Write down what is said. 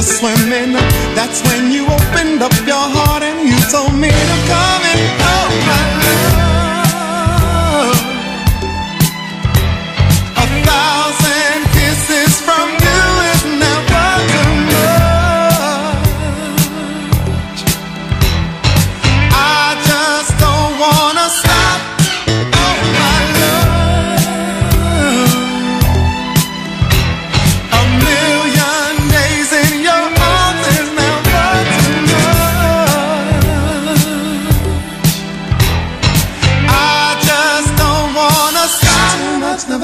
to swim. That's when you opened up